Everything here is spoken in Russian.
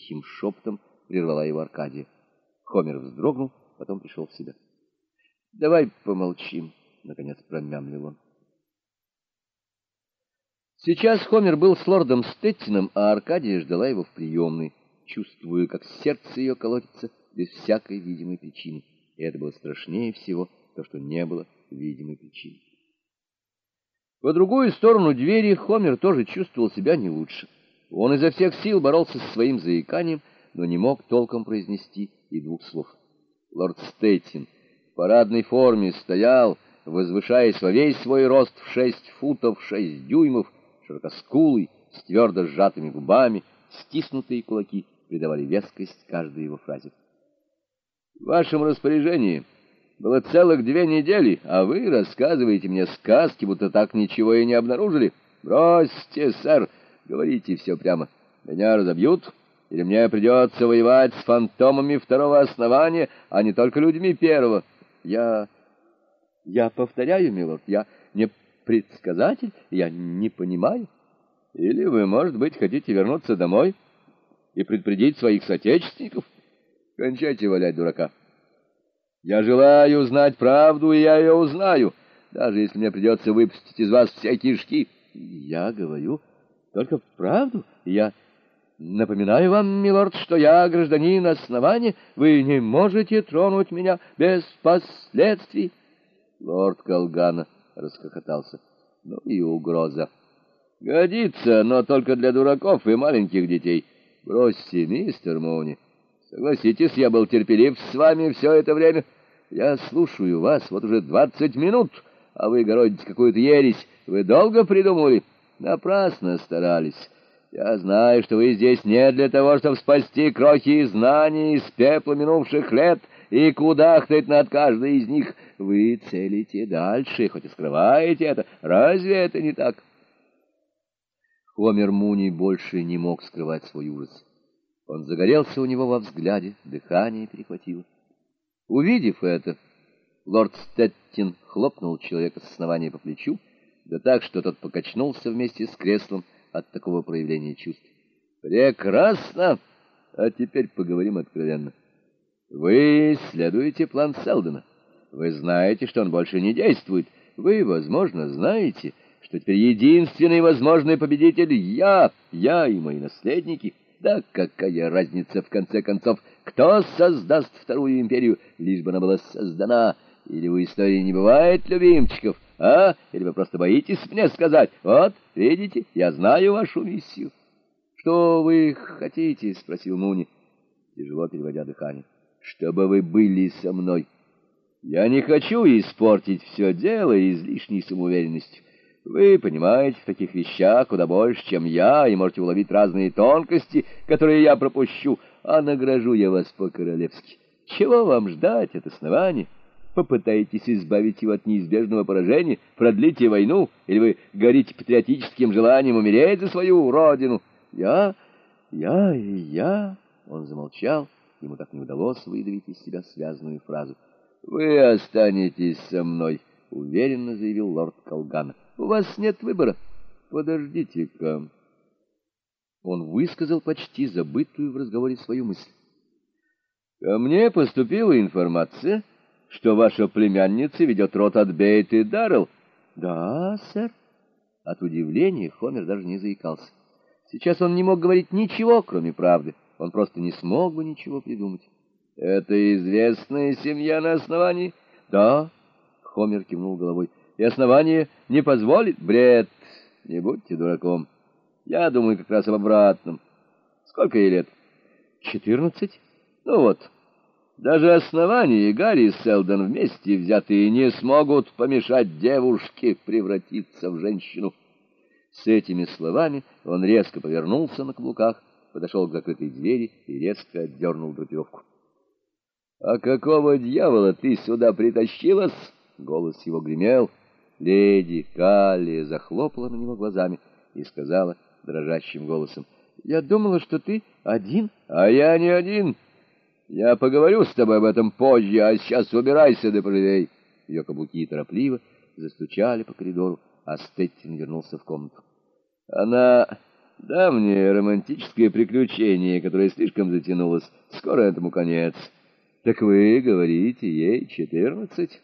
тихим шепотом прервала его Аркадия. Хомер вздрогнул, потом пришел в себя. — Давай помолчим, — наконец промямлил он. Сейчас Хомер был с лордом Стеттином, а Аркадия ждала его в приемной, чувствуя, как сердце ее колотится без всякой видимой причины. И это было страшнее всего, то, что не было видимой причины. По другую сторону двери Хомер тоже чувствовал себя не лучше. Он изо всех сил боролся со своим заиканием, но не мог толком произнести и двух слов. Лорд Стейтин в парадной форме стоял, возвышаясь во весь свой рост в шесть футов шесть дюймов, широкоскулый, с твердо сжатыми губами, стиснутые кулаки придавали вескость каждой его фразе. «В вашем распоряжении было целых две недели, а вы рассказываете мне сказки, будто так ничего и не обнаружили. Бросьте, сэр, говорите все прямо. Меня разобьют, или мне придется воевать с фантомами второго основания, а не только людьми первого. Я... я повторяю, милорд, я не предсказатель, я не понимаю. Или вы, может быть, хотите вернуться домой и предупредить своих соотечественников? Кончайте валять дурака. Я желаю знать правду, и я ее узнаю, даже если мне придется выпустить из вас все кишки. Я говорю только правду. Я напоминаю вам, милорд, что я гражданин основания. Вы не можете тронуть меня без последствий. Лорд Колгана расхохотался. Ну и угроза. Годится, но только для дураков и маленьких детей. Бросьте, мистер Моуни. Согласитесь, я был терпелив с вами все это время. Я слушаю вас вот уже двадцать минут, а вы городите какую-то ересь. Вы долго придумали? Напрасно старались. Я знаю, что вы здесь не для того, чтобы спасти крохи знаний из пепла минувших лет и кудахтать над каждой из них. Вы целите дальше, хоть и скрываете это. Разве это не так? Хомер Муни больше не мог скрывать свой ужас. Он загорелся у него во взгляде, дыхание перехватило. Увидев это, лорд Стеттин хлопнул человека с основания по плечу, да так, что тот покачнулся вместе с креслом от такого проявления чувств. «Прекрасно! А теперь поговорим откровенно. Вы исследуете план Селдона. Вы знаете, что он больше не действует. Вы, возможно, знаете, что теперь единственный возможный победитель — я, я и мои наследники». Да какая разница, в конце концов, кто создаст вторую империю, лишь бы она была создана? Или у истории не бывает любимчиков, а? Или вы просто боитесь мне сказать? Вот, видите, я знаю вашу миссию. Что вы хотите? — спросил Муни, тяжело переводя дыхание. — Чтобы вы были со мной. Я не хочу испортить все дело излишней самоуверенностью. Вы понимаете в таких вещах куда больше, чем я, и можете уловить разные тонкости, которые я пропущу, а награжу я вас по-королевски. Чего вам ждать от основания? Попытаетесь избавить его от неизбежного поражения, продлите войну, или вы горите патриотическим желанием умереть за свою родину? Я, я и я... Он замолчал, ему так не удалось выдавить из себя связанную фразу. «Вы останетесь со мной», — уверенно заявил лорд Колган. У вас нет выбора. Подождите-ка. Он высказал почти забытую в разговоре свою мысль. Ко мне поступила информация, что ваша племянница ведет рот от Бейт и Даррелл. Да, сэр. От удивления Хомер даже не заикался. Сейчас он не мог говорить ничего, кроме правды. Он просто не смог бы ничего придумать. Это известная семья на основании? Да. Хомер кивнул головой и основание не позволит. Бред, не будьте дураком. Я думаю как раз об обратном. Сколько ей лет? Четырнадцать. Ну вот, даже основание и Гарри Селдон вместе взятые не смогут помешать девушке превратиться в женщину. С этими словами он резко повернулся на каблуках, подошел к закрытой двери и резко отдернул драпировку. — А какого дьявола ты сюда притащилась? — голос его гремел, Леди Калли захлопала на него глазами и сказала дрожащим голосом, «Я думала, что ты один». «А я не один. Я поговорю с тобой об этом позже, а сейчас убирайся да поживей». Ее каблуки торопливо застучали по коридору, а Стеттин вернулся в комнату. «Она Давнее романтическое приключение, которое слишком затянулось. Скоро этому конец. Так вы говорите, ей четырнадцать?